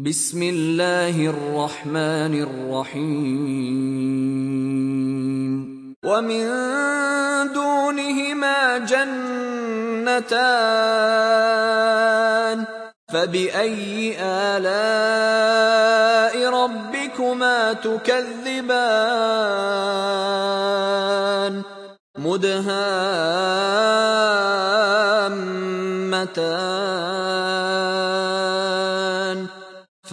بسم الله الرحمن الرحيم. ومن دونهما جنتان فبأي آلاء ربكما تكذبان؟ مدهامتان.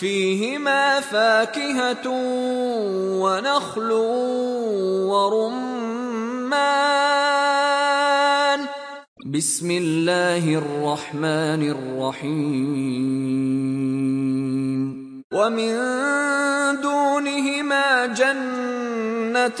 فيهما فاكهة ونخل ورمان. بسم الله الرحمن الرحيم. ومن دونهما جنتان.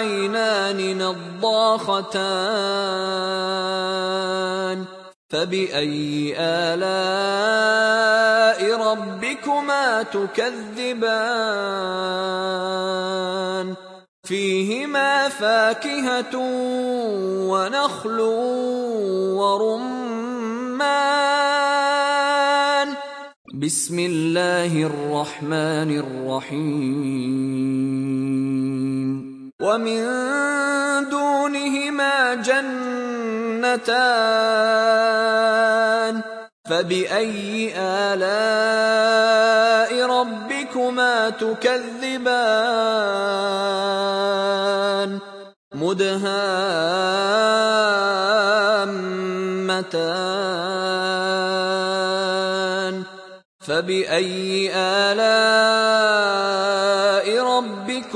عينان نضاختان فبأي آلاء ربكما تكذبان فيهما فاكهة ونخل ورمان بسم الله الرحمن الرحيم ومن دونهما جنتان فبأي آلاء ربكما تكذبان؟ مدهامتان. فبأي آلاء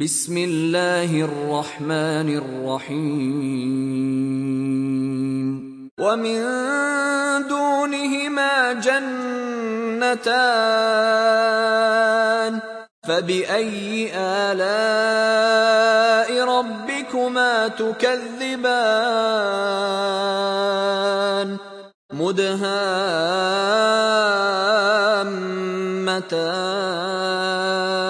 بسم الله الرحمن الرحيم. ومن دونهما جنتان. فبأي آلاء ربكما تكذبان؟ مدهامتان.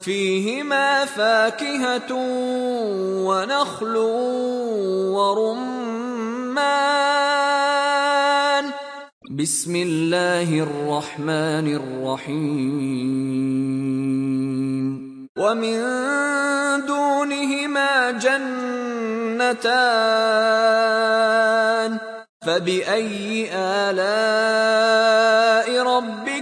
فيهما فاكهة ونخل ورمان. بسم الله الرحمن الرحيم. ومن دونهما جنتان. فبأي آلاء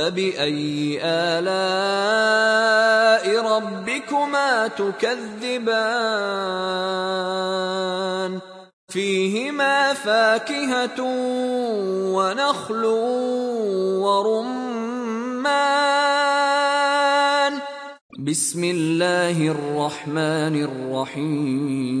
فبأي آلاء ربكما تكذبان؟ فيهما فاكهة ونخل ورمان. بسم الله الرحمن الرحيم.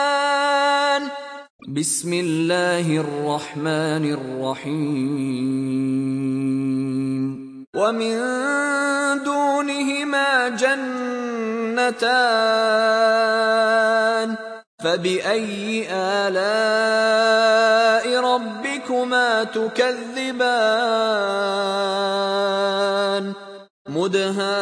بسم الله الرحمن الرحيم. ومن دونهما جنتان فبأي آلاء ربكما تكذبان؟ مدهامتان.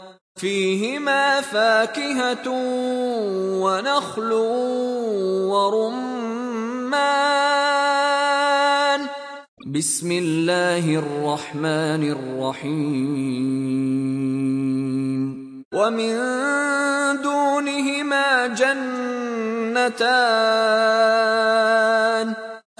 فيهما فاكهة ونخل ورمان. بسم الله الرحمن الرحيم. ومن دونهما جنتان.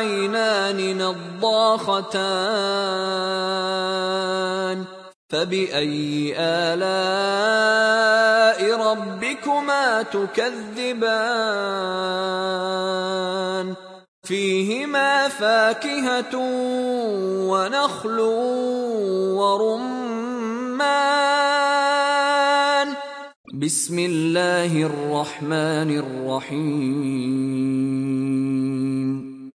عينان نضاختان فبأي آلاء ربكما تكذبان فيهما فاكهة ونخل ورمان بسم الله الرحمن الرحيم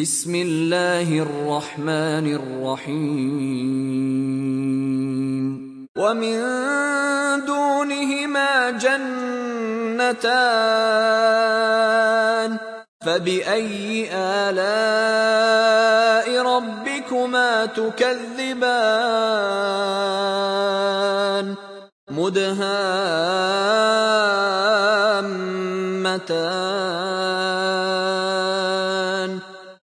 بسم الله الرحمن الرحيم. ومن دونهما جنتان. فبأي آلاء ربكما تكذبان؟ مدهامتان.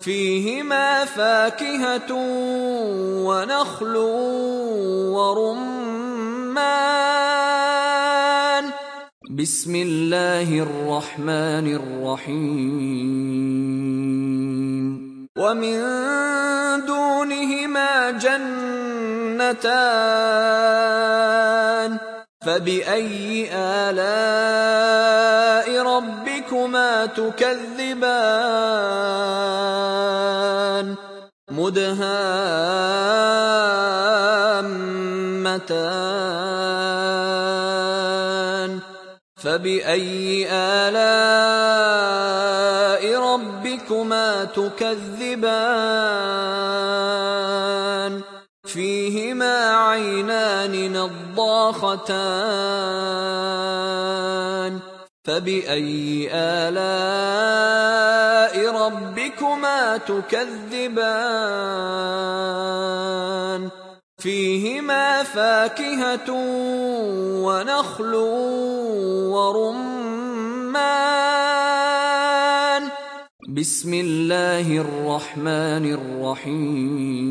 فيهما فاكهة ونخل ورمان. بسم الله الرحمن الرحيم. ومن دونهما جنتان. فبأي آلاء ربكما تكذبان؟ مدهامتان. فبأي آلاء ربكما تكذبان؟ عينان نضاختان فبأي آلاء ربكما تكذبان فيهما فاكهة ونخل ورمان بسم الله الرحمن الرحيم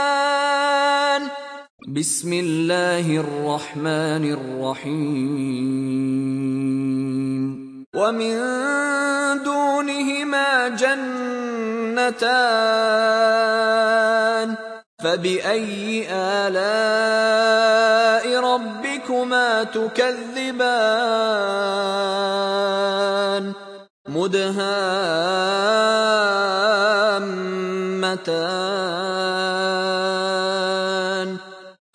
بسم الله الرحمن الرحيم ومن دونهما جنتان فبأي آلاء ربكما تكذبان مدهامتان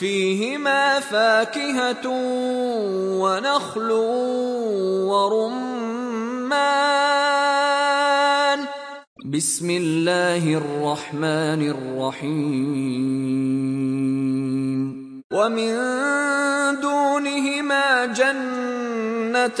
فيهما فاكهة ونخل ورمان. بسم الله الرحمن الرحيم. ومن دونهما جنتان.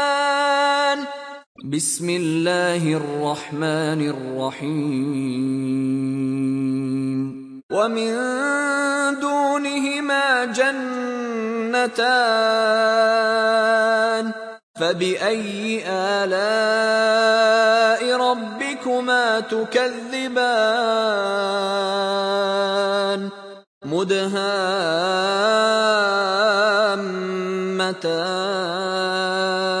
بسم الله الرحمن الرحيم. ومن دونهما جنتان فبأي آلاء ربكما تكذبان؟ مدهامتان.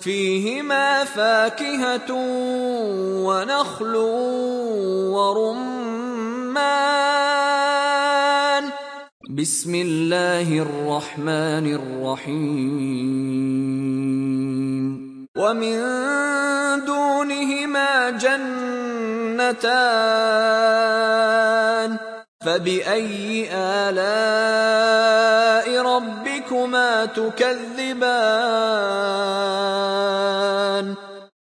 فيهما فاكهة ونخل ورمان. بسم الله الرحمن الرحيم. ومن دونهما جنتان. فبأي آلاء ربكما تكذبان؟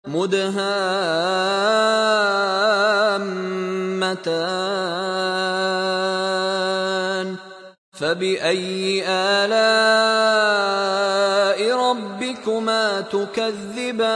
مدهامتان. فبأي آلاء ربكما تكذبان؟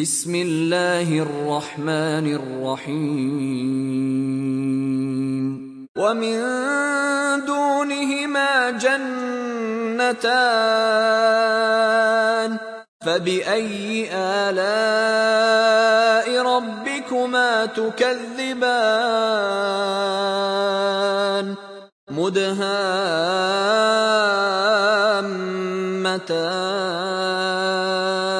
بسم الله الرحمن الرحيم. ومن دونهما جنتان. فبأي آلاء ربكما تكذبان؟ مدهامتان.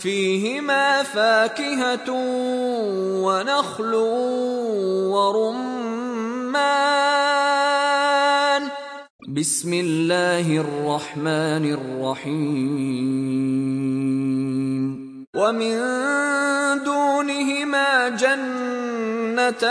فيهما فاكهة ونخل ورمان. بسم الله الرحمن الرحيم. ومن دونهما جنتان.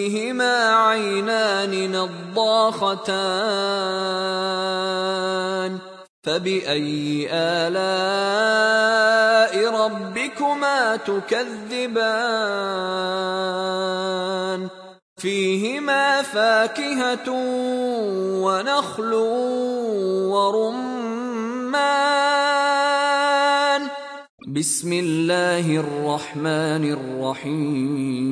عينان نضاختان فبأي آلاء ربكما تكذبان؟ فيهما فاكهة ونخل ورمان. بسم الله الرحمن الرحيم.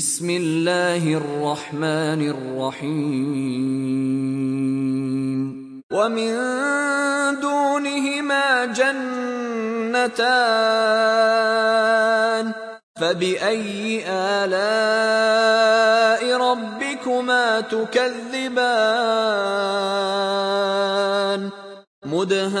بسم الله الرحمن الرحيم. ومن دونهما جنتان فبأي آلاء ربكما تكذبان؟ مدهامتان.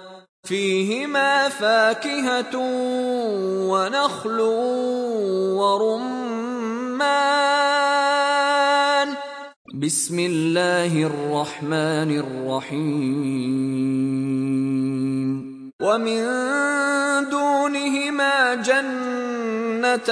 فيهما فاكهة ونخل ورمان. بسم الله الرحمن الرحيم. ومن دونهما جنتان.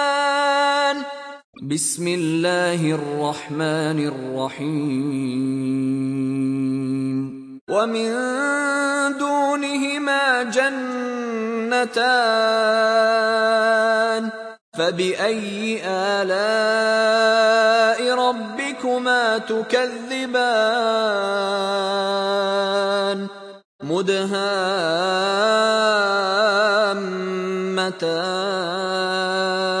بسم الله الرحمن الرحيم. ومن دونهما جنتان. فبأي آلاء ربكما تكذبان؟ مدهامتان.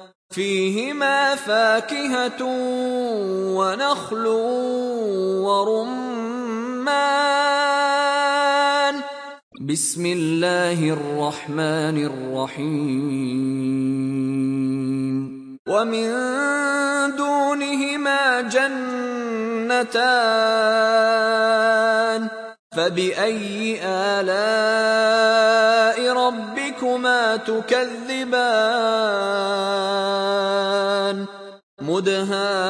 فيهما فاكهة ونخل ورمان. بسم الله الرحمن الرحيم. ومن دونهما جنتان. فبأي آلاء ربكما تكذبان؟ مدهامتان.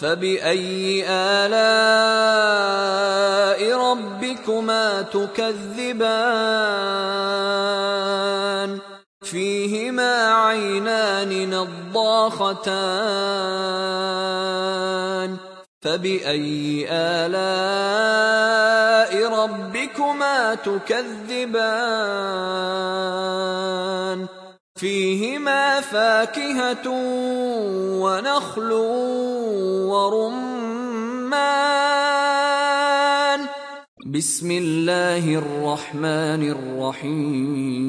فبأي آلاء ربكما تكذبان؟ عينان نضاختان فبأي آلاء ربكما تكذبان؟ فيهما فاكهة ونخل ورمان. بسم الله الرحمن الرحيم.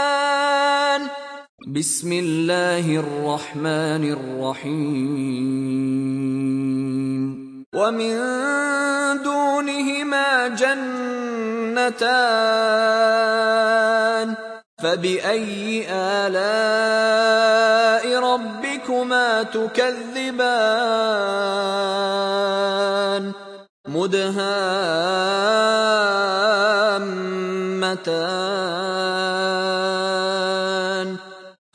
بسم الله الرحمن الرحيم ومن دونهما جنتان فبأي آلاء ربكما تكذبان مدهامتان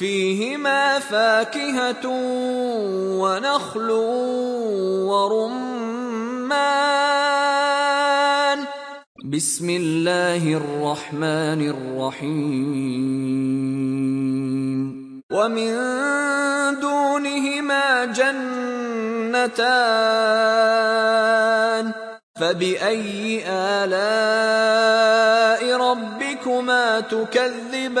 فيهما فاكهة ونخل ورمان. بسم الله الرحمن الرحيم. ومن دونهما جنتان. فبأي آلاء ربكما تكذبان؟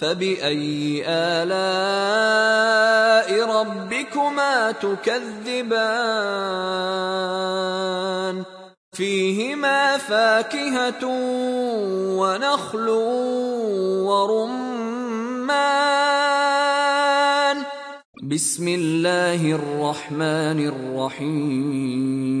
فبأي آلاء ربكما تكذبان فيهما فاكهة ونخل ورمان بسم الله الرحمن الرحيم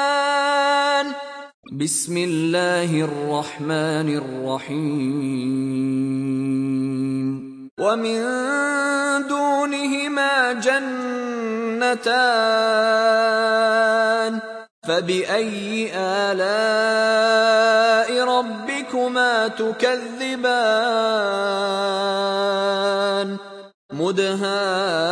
بسم الله الرحمن الرحيم. ومن دونهما جنتان. فبأي آلاء ربكما تكذبان؟ مدهامتان.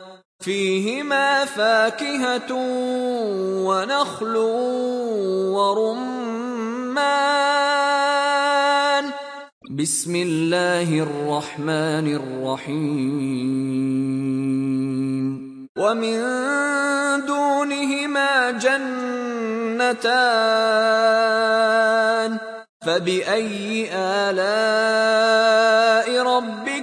فيهما فاكهة ونخل ورمان. بسم الله الرحمن الرحيم. ومن دونهما جنتان. فبأي آلاء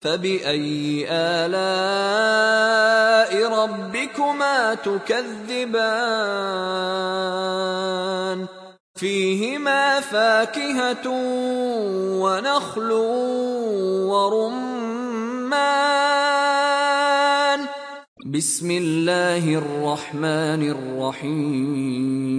فبأي آلاء ربكما تكذبان فيهما فاكهة ونخل ورمان بسم الله الرحمن الرحيم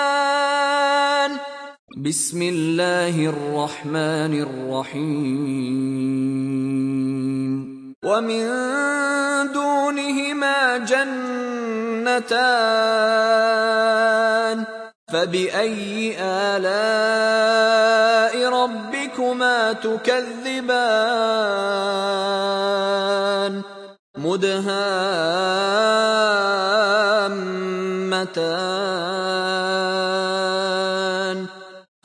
بسم الله الرحمن الرحيم. ومن دونهما جنتان فبأي آلاء ربكما تكذبان؟ مدهامتان.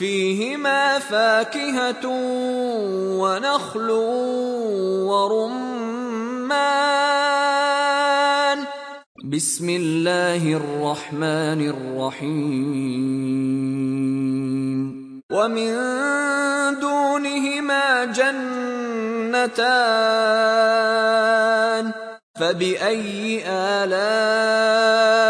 فيهما فاكهة ونخل ورمان. بسم الله الرحمن الرحيم. ومن دونهما جنتان. فبأي آلاء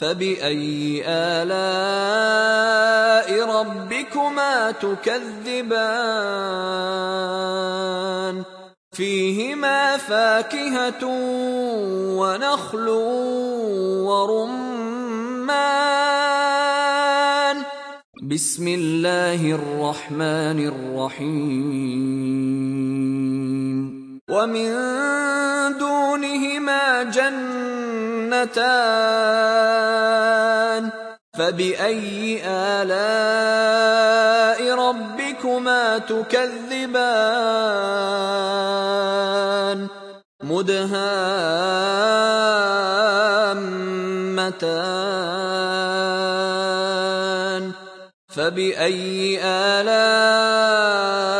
فبأي آلاء ربكما تكذبان؟ فيهما فاكهة ونخل ورمان. بسم الله الرحمن الرحيم. ومن دونهما جنتان فبأي آلاء ربكما تكذبان؟ مدهامتان. فبأي آلاء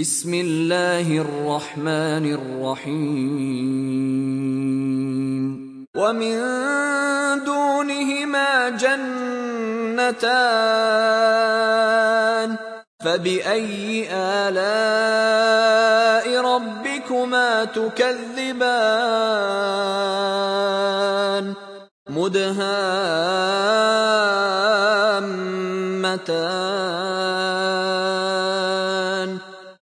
بسم الله الرحمن الرحيم. ومن دونهما جنتان. فبأي آلاء ربكما تكذبان؟ مدهامتان.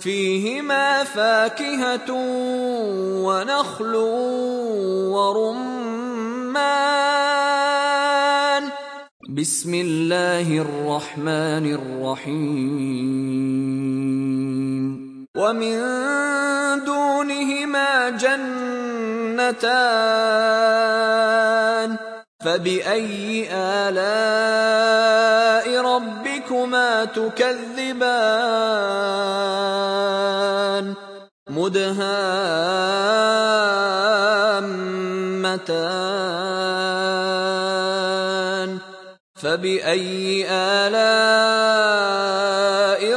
فيهما فاكهة ونخل ورمان. بسم الله الرحمن الرحيم. ومن دونهما جنتان. فبأي آلاء ربكما تكذبان؟ مدهامتان. فبأي آلاء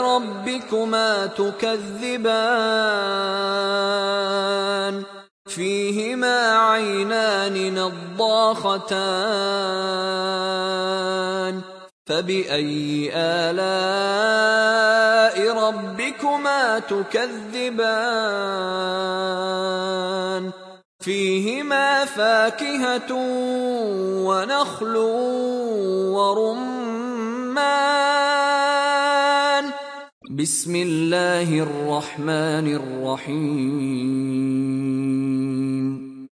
ربكما تكذبان؟ عينان نضاختان فبأي آلاء ربكما تكذبان؟ فيهما فاكهة ونخل ورمان. بسم الله الرحمن الرحيم.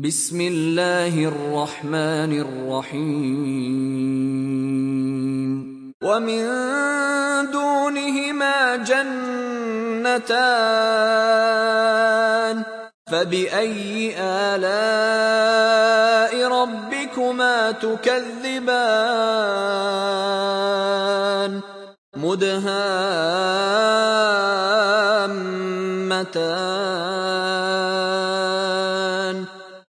بسم الله الرحمن الرحيم ومن دونهما جنتان فبأي آلاء ربكما تكذبان مدهامتان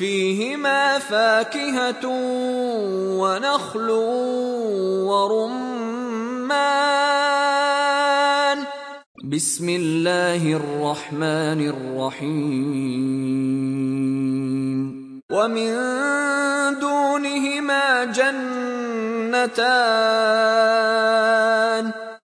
فيهما فاكهة ونخل ورمان. بسم الله الرحمن الرحيم. ومن دونهما جنتان.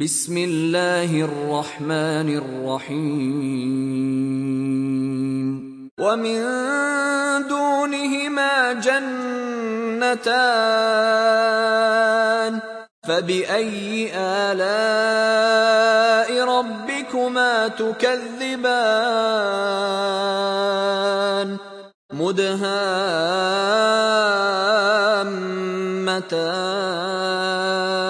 بسم الله الرحمن الرحيم. ومن دونهما جنتان. فبأي آلاء ربكما تكذبان؟ مدهامتان.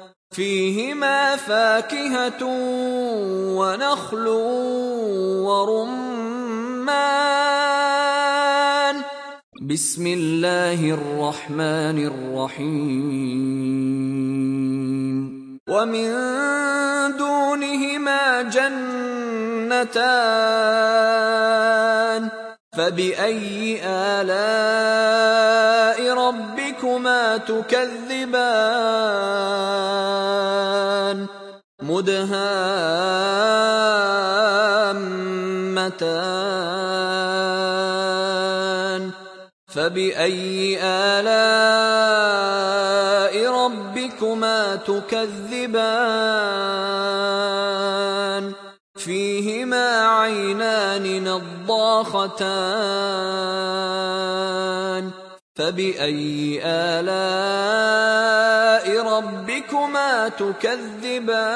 فيهما فاكهة ونخل ورمان. بسم الله الرحمن الرحيم. ومن دونهما جنتان. فبأي آلاء ربكما تكذبان؟ مدهامتان. فبأي آلاء ربكما تكذبان؟ عينان نضاختان فبأي آلاء ربكما تكذبان؟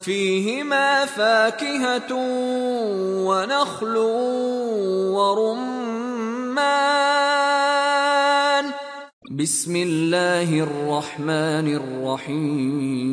فيهما فاكهة ونخل ورمان. بسم الله الرحمن الرحيم.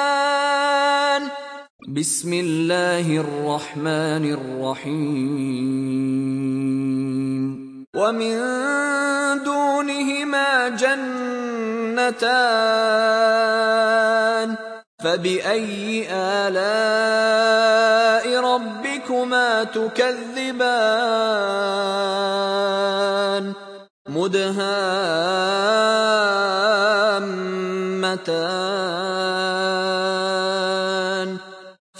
بسم الله الرحمن الرحيم. ومن دونهما جنتان فبأي آلاء ربكما تكذبان؟ مدهامتان.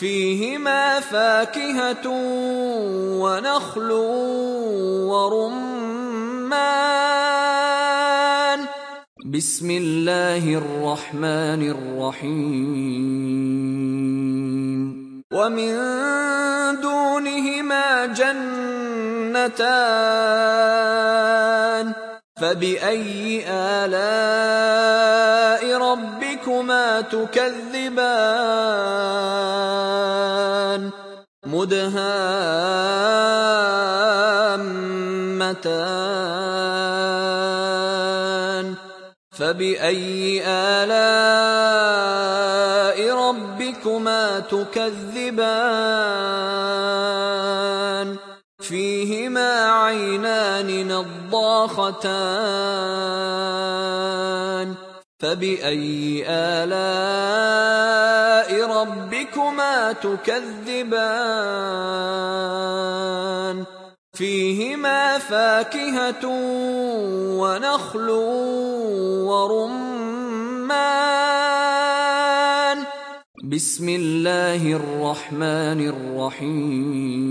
فيهما فاكهة ونخل ورمان. بسم الله الرحمن الرحيم. ومن دونهما جنتان. فبأي آلاء ربكما تكذبان؟ مدهامتان. فبأي آلاء ربكما تكذبان؟ فيهما عينان نضاختان فبأي آلاء ربكما تكذبان فيهما فاكهة ونخل ورمان بسم الله الرحمن الرحيم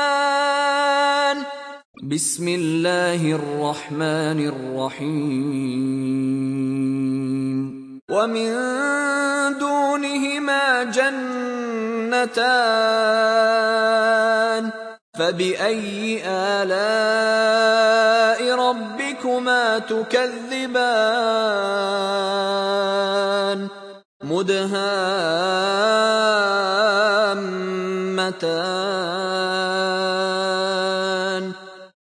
بسم الله الرحمن الرحيم. ومن دونهما جنتان. فبأي آلاء ربكما تكذبان؟ مدهامتان.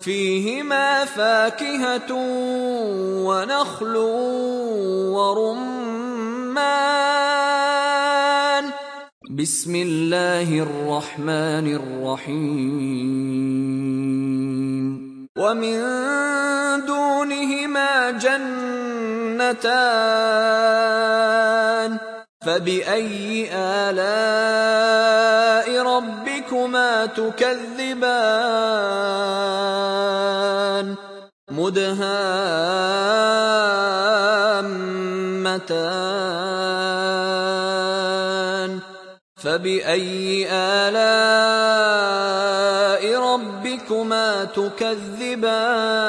فيهما فاكهة ونخل ورمان. بسم الله الرحمن الرحيم. ومن دونهما جنتان. فبأي آلاء ربكما تكذبان؟ مدهامتان. فبأي آلاء ربكما تكذبان؟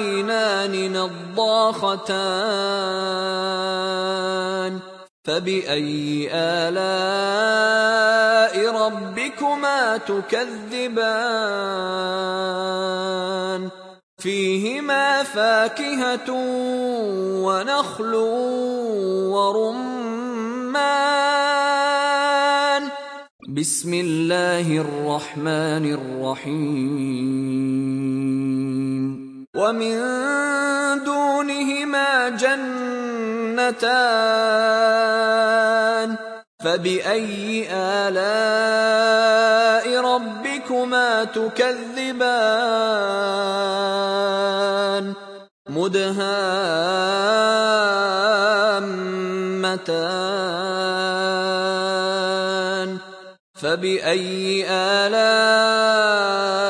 عينان نضاختان فبأي آلاء ربكما تكذبان فيهما فاكهة ونخل ورمان بسم الله الرحمن الرحيم ومن دونهما جنتان فبأي آلاء ربكما تكذبان مدهامتان فبأي آلاء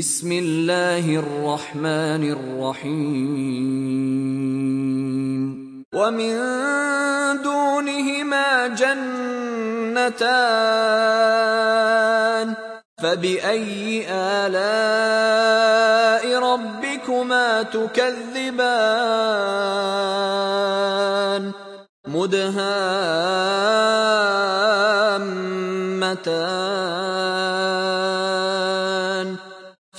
بسم الله الرحمن الرحيم. ومن دونهما جنتان فبأي آلاء ربكما تكذبان؟ مدهامتان.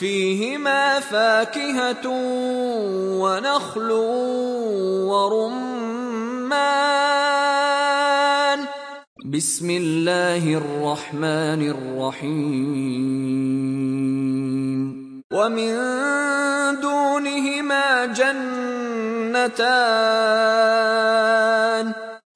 فيهما فاكهة ونخل ورمان. بسم الله الرحمن الرحيم. ومن دونهما جنتان.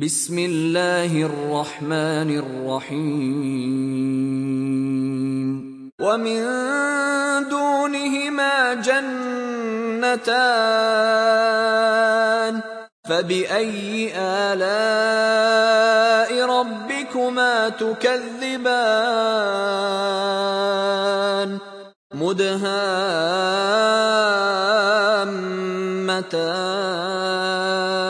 بسم الله الرحمن الرحيم. ومن دونهما جنتان فبأي آلاء ربكما تكذبان؟ مدهامتان.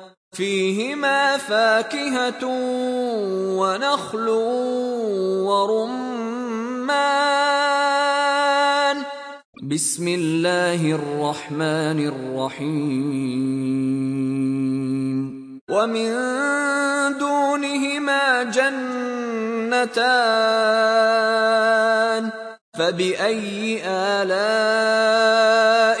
فيهما فاكهة ونخل ورمان. بسم الله الرحمن الرحيم. ومن دونهما جنتان. فبأي آلاء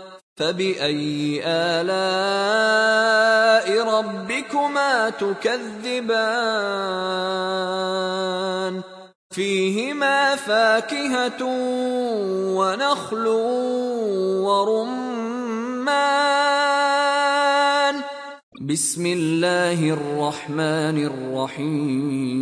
فبأي آلاء ربكما تكذبان؟ فيهما فاكهة ونخل ورمان. بسم الله الرحمن الرحيم.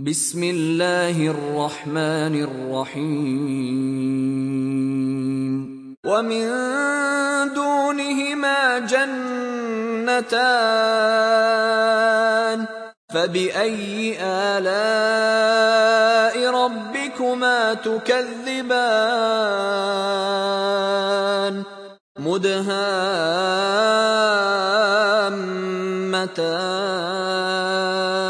بسم الله الرحمن الرحيم. ومن دونهما جنتان. فبأي آلاء ربكما تكذبان؟ مدهامتان.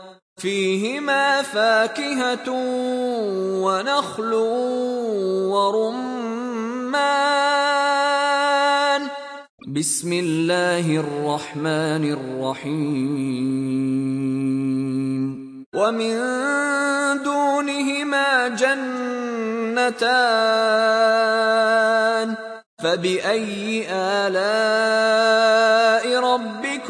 فيهما فاكهة ونخل ورمان. بسم الله الرحمن الرحيم. ومن دونهما جنتان. فبأي آلاء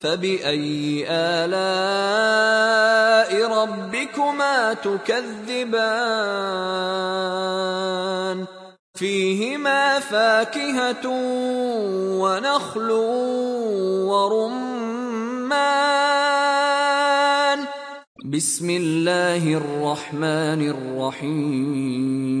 فبأي آلاء ربكما تكذبان فيهما فاكهة ونخل ورمان بسم الله الرحمن الرحيم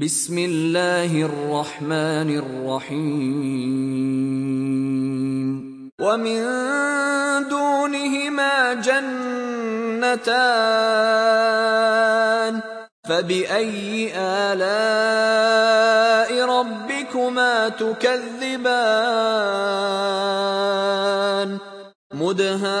بسم الله الرحمن الرحيم. ومن دونهما جنتان فبأي آلاء ربكما تكذبان؟ مدهامتان.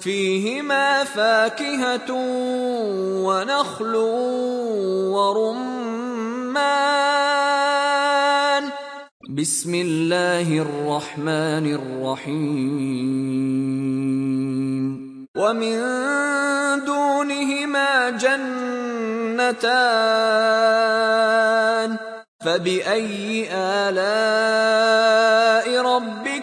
فيهما فاكهة ونخل ورمان. بسم الله الرحمن الرحيم. ومن دونهما جنتان. فبأي آلاء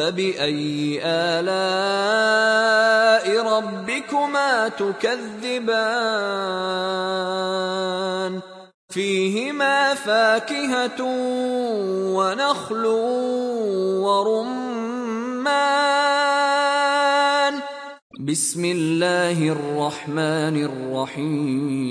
فبأي آلاء ربكما تكذبان؟ فيهما فاكهة ونخل ورمان. بسم الله الرحمن الرحيم.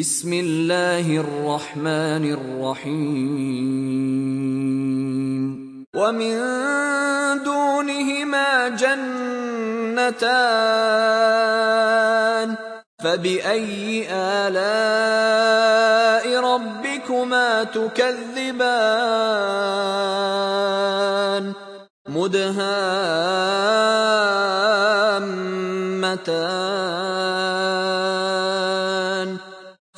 بسم الله الرحمن الرحيم. ومن دونهما جنتان. فبأي آلاء ربكما تكذبان؟ مدهامتان.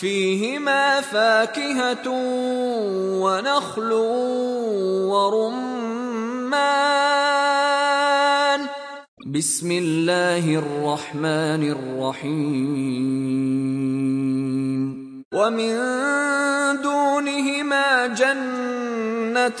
فيهما فاكهة ونخل ورمان. بسم الله الرحمن الرحيم. ومن دونهما جنتان.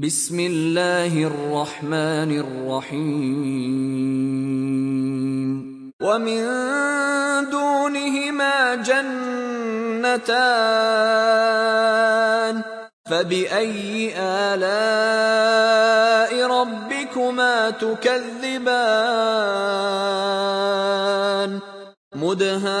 بسم الله الرحمن الرحيم. ومن دونهما جنتان فبأي آلاء ربكما تكذبان؟ مدهامتان.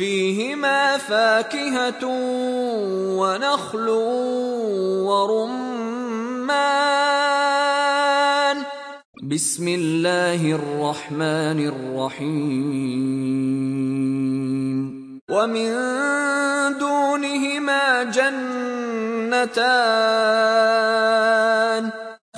فيهما فاكهة ونخل ورمان. بسم الله الرحمن الرحيم. ومن دونهما جنتان.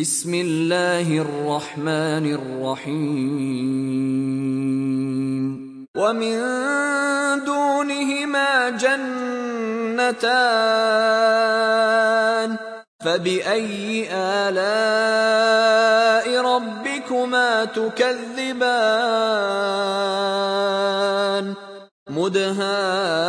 بسم الله الرحمن الرحيم. ومن دونهما جنتان. فبأي آلاء ربكما تكذبان؟ مدهامتان.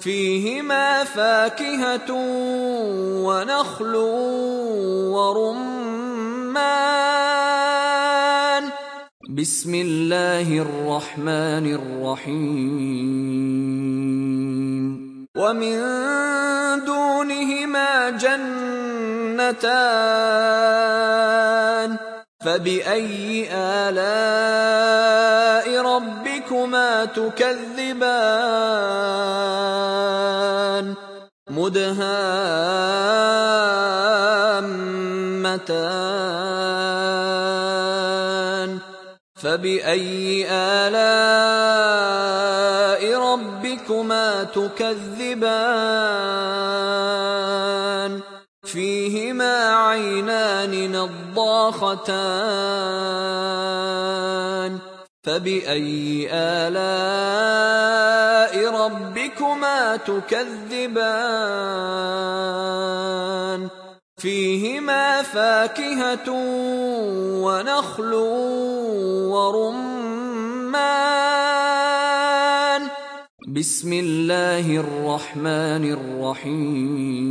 فيهما فاكهة ونخل ورمان. بسم الله الرحمن الرحيم. ومن دونهما جنتان. فبأي آلاء ربكما تكذبان؟ مدهامتان. فبأي آلاء ربكما تكذبان؟ عينان نضاختان فبأي آلاء ربكما تكذبان فيهما فاكهة ونخل ورمان بسم الله الرحمن الرحيم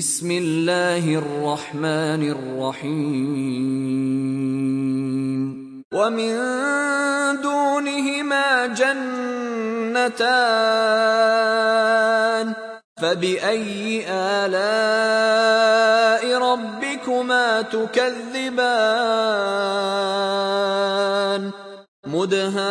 بسم الله الرحمن الرحيم. ومن دونهما جنتان فبأي آلاء ربكما تكذبان؟ مدهامتان.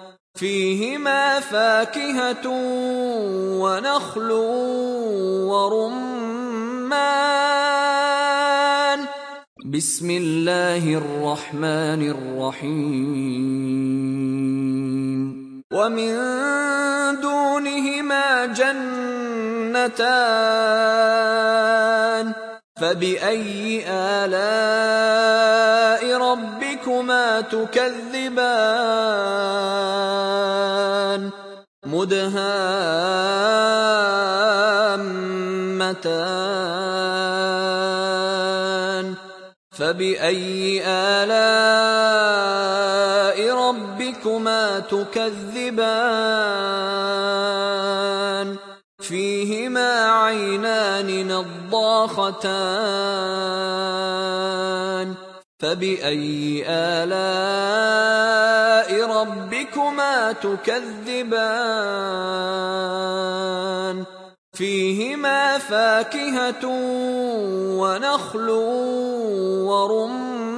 فيهما فاكهة ونخل ورمان. بسم الله الرحمن الرحيم. ومن دونهما جنتان. فبأي آلاء ربكما تكذبان مدهامتان فبأي آلاء ربكما تكذبان فيهما عينان نضاختان فبأي آلاء ربكما تكذبان فيهما فاكهة ونخل ورمان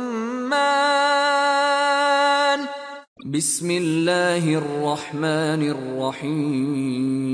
بسم الله الرحمن الرحيم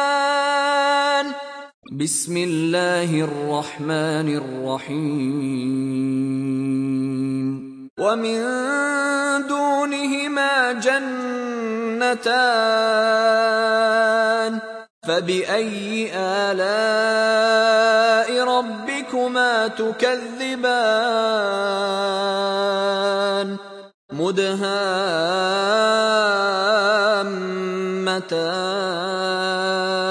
بسم الله الرحمن الرحيم. ومن دونهما جنتان. فبأي آلاء ربكما تكذبان؟ مدهامتان.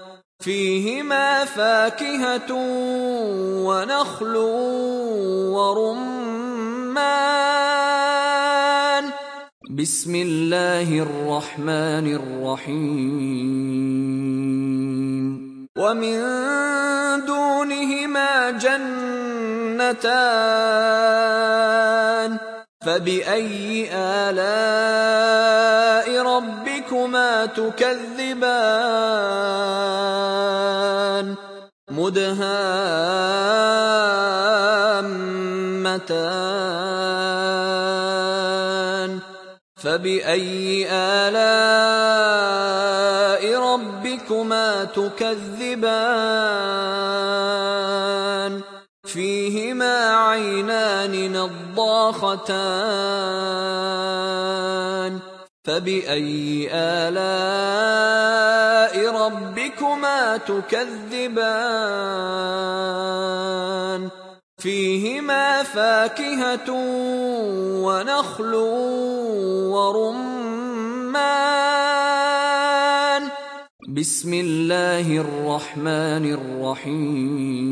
فيهما فاكهة ونخل ورمان. بسم الله الرحمن الرحيم. ومن دونهما جنتان. فبأي آلاء ربكما تكذبان؟ مدهامتان. فبأي آلاء ربكما تكذبان؟ عينان نضاختان فبأي آلاء ربكما تكذبان؟ فيهما فاكهة ونخل ورمان. بسم الله الرحمن الرحيم.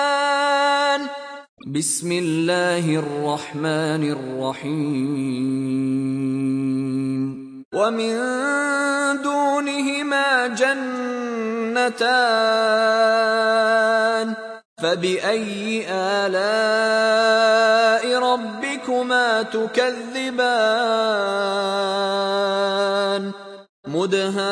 بسم الله الرحمن الرحيم ومن دونهما جنتان فبأي آلاء ربكما تكذبان مدهامتان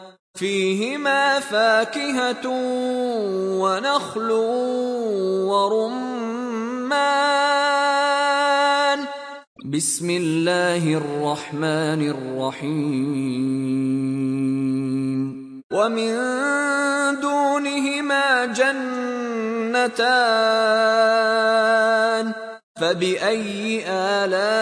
فيهما فاكهة ونخل ورمان. بسم الله الرحمن الرحيم. ومن دونهما جنتان. فبأي آلاء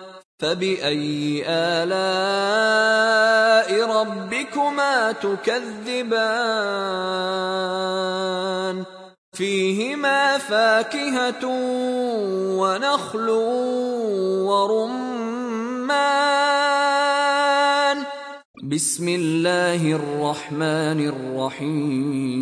فبأي آلاء ربكما تكذبان؟ فيهما فاكهة ونخل ورمان. بسم الله الرحمن الرحيم.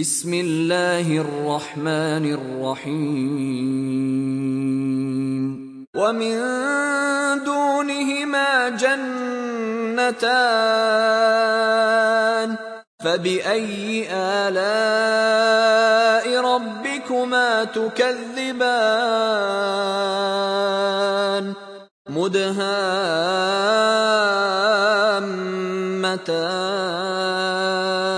بسم الله الرحمن الرحيم. ومن دونهما جنتان. فبأي آلاء ربكما تكذبان؟ مدهامتان.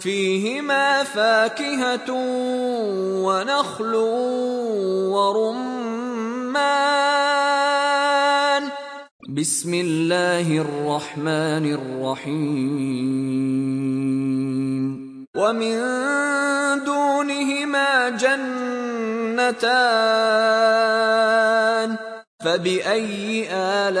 فيهما فاكهة ونخل ورمان. بسم الله الرحمن الرحيم. ومن دونهما جنتان. فبأي آلاء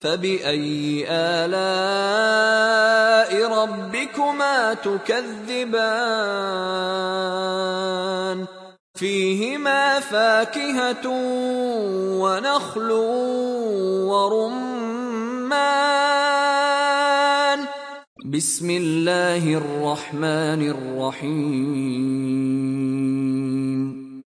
فبأي آلاء ربكما تكذبان فيهما فاكهة ونخل ورمان بسم الله الرحمن الرحيم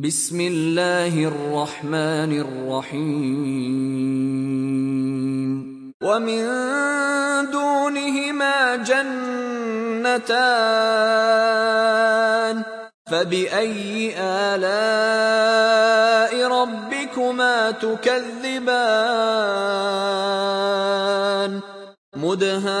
بسم الله الرحمن الرحيم. ومن دونهما جنتان فبأي آلاء ربكما تكذبان؟ مدهامتان.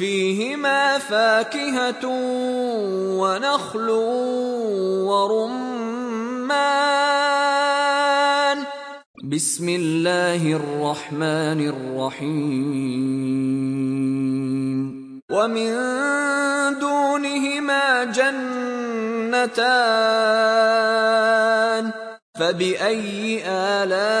فيهما فاكهة ونخل ورمان. بسم الله الرحمن الرحيم. ومن دونهما جنتان. فبأي آلاء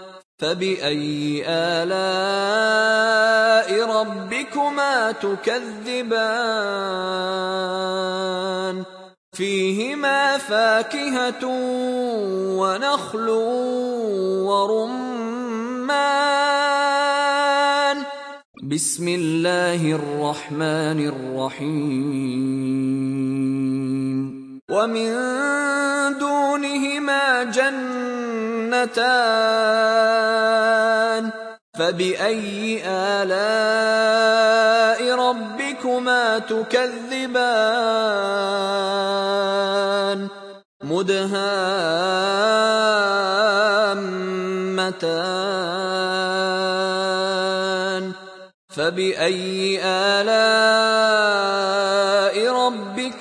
فبأي آلاء ربكما تكذبان؟ فيهما فاكهة ونخل ورمان. بسم الله الرحمن الرحيم. ومن دونهما جنتان فبأي آلاء ربكما تكذبان؟ مدهامتان. فبأي آلاء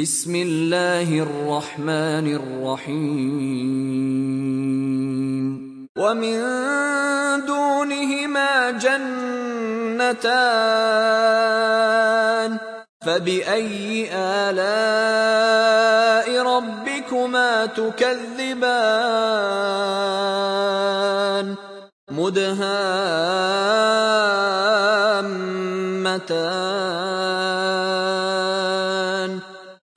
بسم الله الرحمن الرحيم. ومن دونهما جنتان. فبأي آلاء ربكما تكذبان؟ مدهامتان.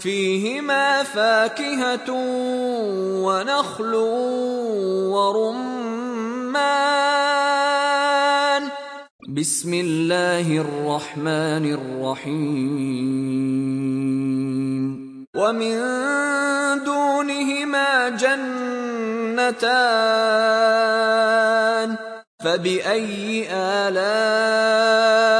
فيهما فاكهة ونخل ورمان. بسم الله الرحمن الرحيم. ومن دونهما جنتان. فبأي آلاء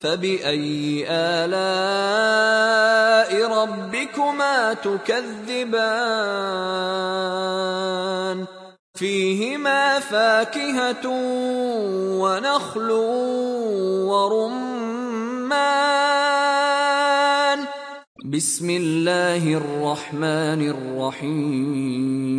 فبأي آلاء ربكما تكذبان فيهما فاكهة ونخل ورمان بسم الله الرحمن الرحيم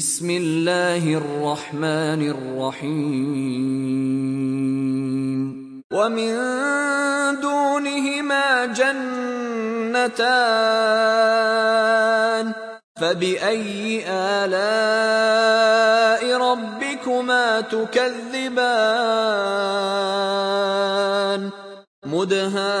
بسم الله الرحمن الرحيم. ومن دونهما جنتان فبأي آلاء ربكما تكذبان؟ مدهامتان.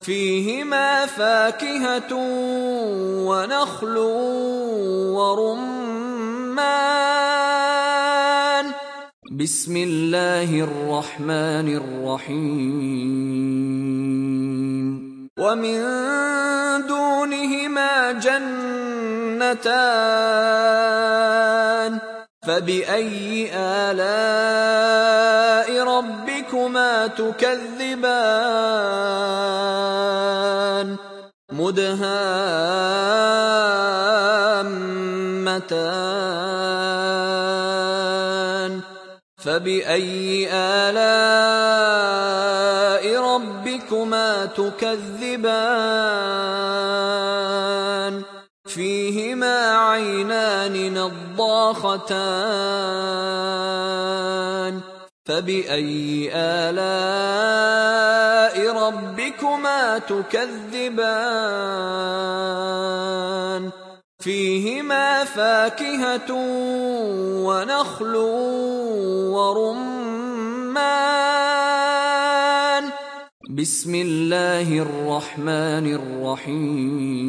فيهما فاكهة ونخل ورمان. بسم الله الرحمن الرحيم. ومن دونهما جنتان. فبأي آلاء ربكما تكذبان مدهامتان فبأي آلاء ربكما تكذبان عينان نضاختان فبأي آلاء ربكما تكذبان؟ فيهما فاكهة ونخل ورمان. بسم الله الرحمن الرحيم.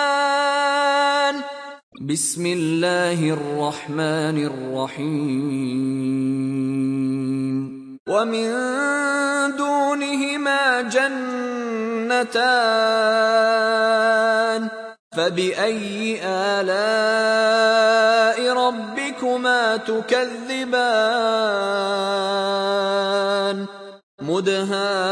بسم الله الرحمن الرحيم. ومن دونهما جنتان. فبأي آلاء ربكما تكذبان؟ مدهامتان.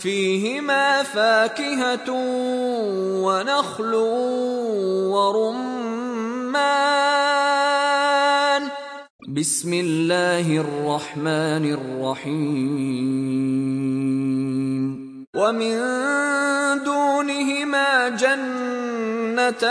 فيهما فاكهة ونخل ورمان. بسم الله الرحمن الرحيم. ومن دونهما جنتان.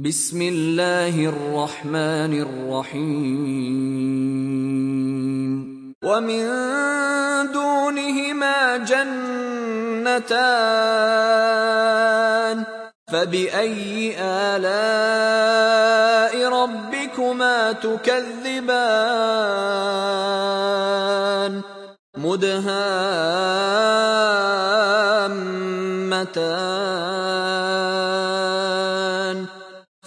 بسم الله الرحمن الرحيم ومن دونهما جنتان فبأي آلاء ربكما تكذبان مدهامتان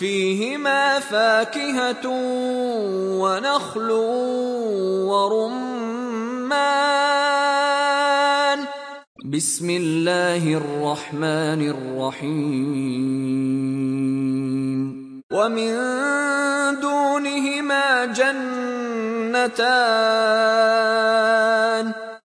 فيهما فاكهة ونخل ورمان. بسم الله الرحمن الرحيم. ومن دونهما جنتان.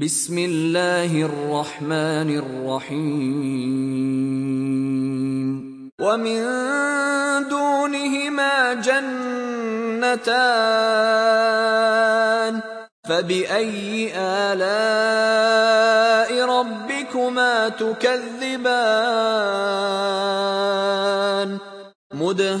بسم الله الرحمن الرحيم. ومن دونهما جنتان فبأي آلاء ربكما تكذبان؟ مدهامتان.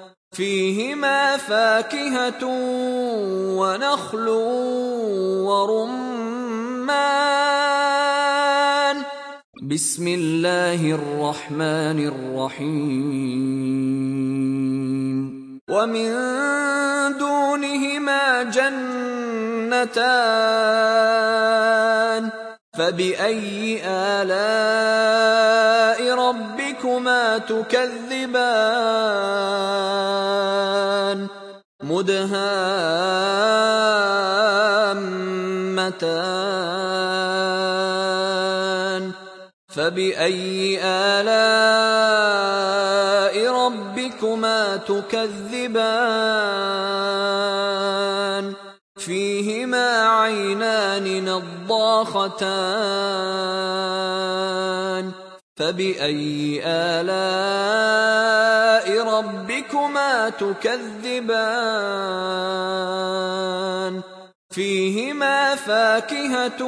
فيهما فاكهة ونخل ورمان. بسم الله الرحمن الرحيم. ومن دونهما جنتان. فبأي آلاء ربكما تكذبان؟ مدهامتان. فبأي آلاء ربكما تكذبان؟ عينان نضاختان فبأي آلاء ربكما تكذبان فيهما فاكهة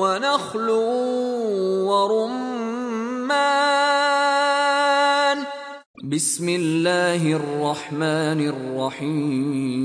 ونخل ورمان بسم الله الرحمن الرحيم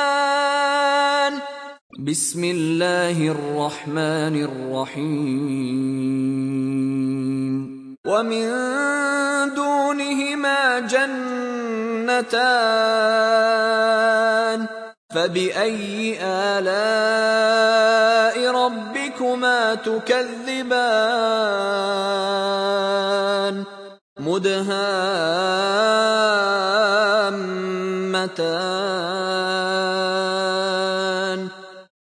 بسم الله الرحمن الرحيم. ومن دونهما جنتان. فبأي آلاء ربكما تكذبان؟ مدهامتان.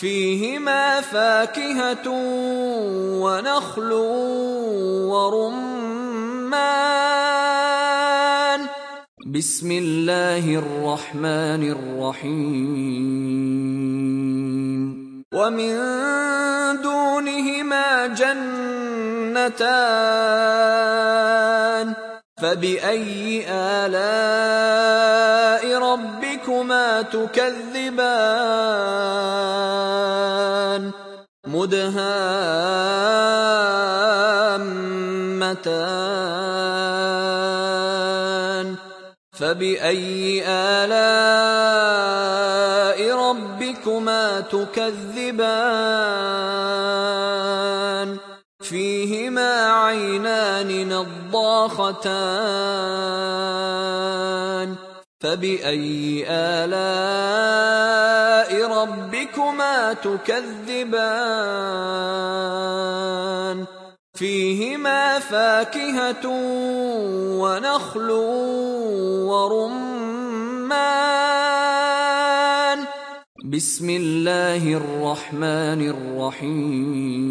فيهما فاكهة ونخل ورمان. بسم الله الرحمن الرحيم. ومن دونهما جنتان. فبأي آلاء ربكما تكذبان مدهامتان فبأي آلاء ربكما تكذبان فيهما عينان نضاختان فبأي آلاء ربكما تكذبان؟ فيهما فاكهة ونخل ورمان. بسم الله الرحمن الرحيم.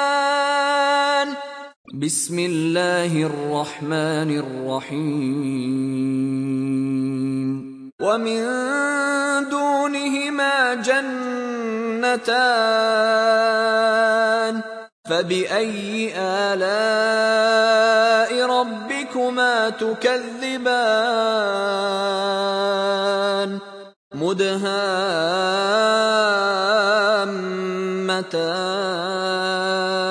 بسم الله الرحمن الرحيم. ومن دونهما جنتان فبأي آلاء ربكما تكذبان؟ مدهامتان.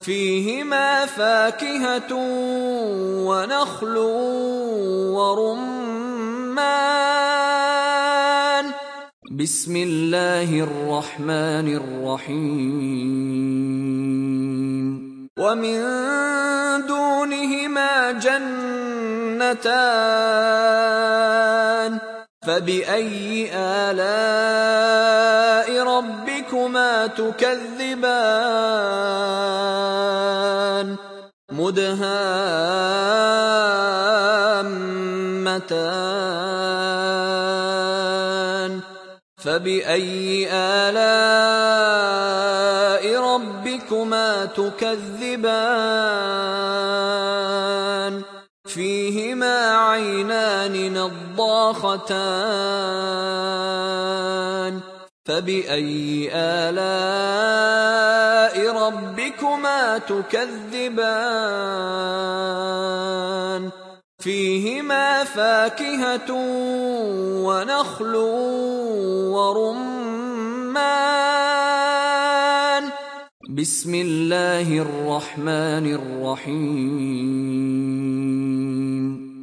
فيهما فاكهة ونخل ورمان. بسم الله الرحمن الرحيم. ومن دونهما جنتان. فبأي آلاء ربكما تكذبان؟ مدهامتان. فبأي آلاء ربكما تكذبان؟ عينان نضاختان فبأي آلاء ربكما تكذبان فيهما فاكهة ونخل ورمان بسم الله الرحمن الرحيم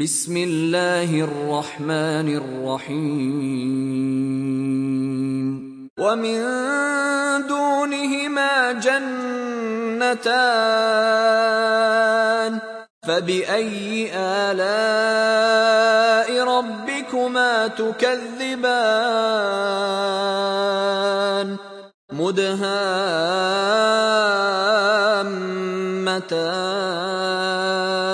بسم الله الرحمن الرحيم. ومن دونهما جنتان. فبأي آلاء ربكما تكذبان؟ مدهامتان.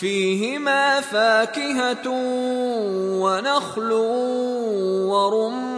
فيهما فاكهة ونخل ورمان